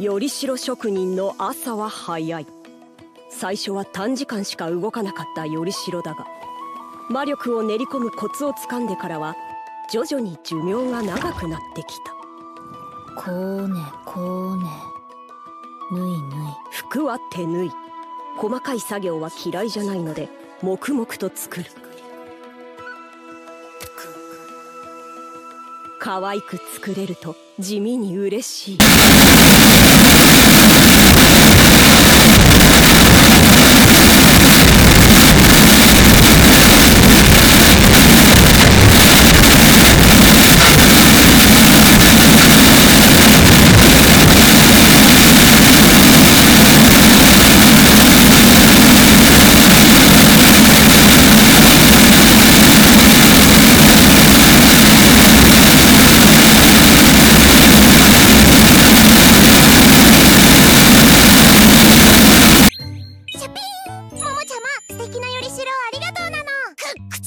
よりしろ職人の朝は早い。最初は短時間しか動かなかったよりしろだが魔力を練り込むコツをつかんでからは徐々に寿命が長くなってきた。こうねこうね。ぬいぬい。服は手縫い。細かい作業は嫌いじゃないので黙々と作る。可愛く作れると地味に嬉しい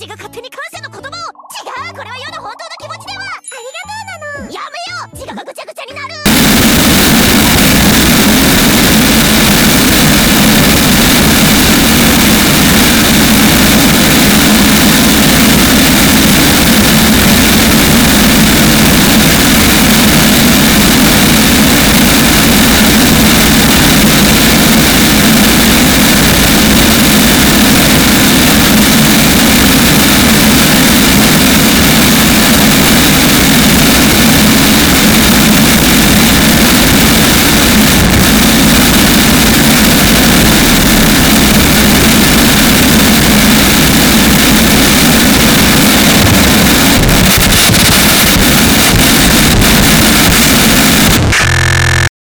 ちが勝手に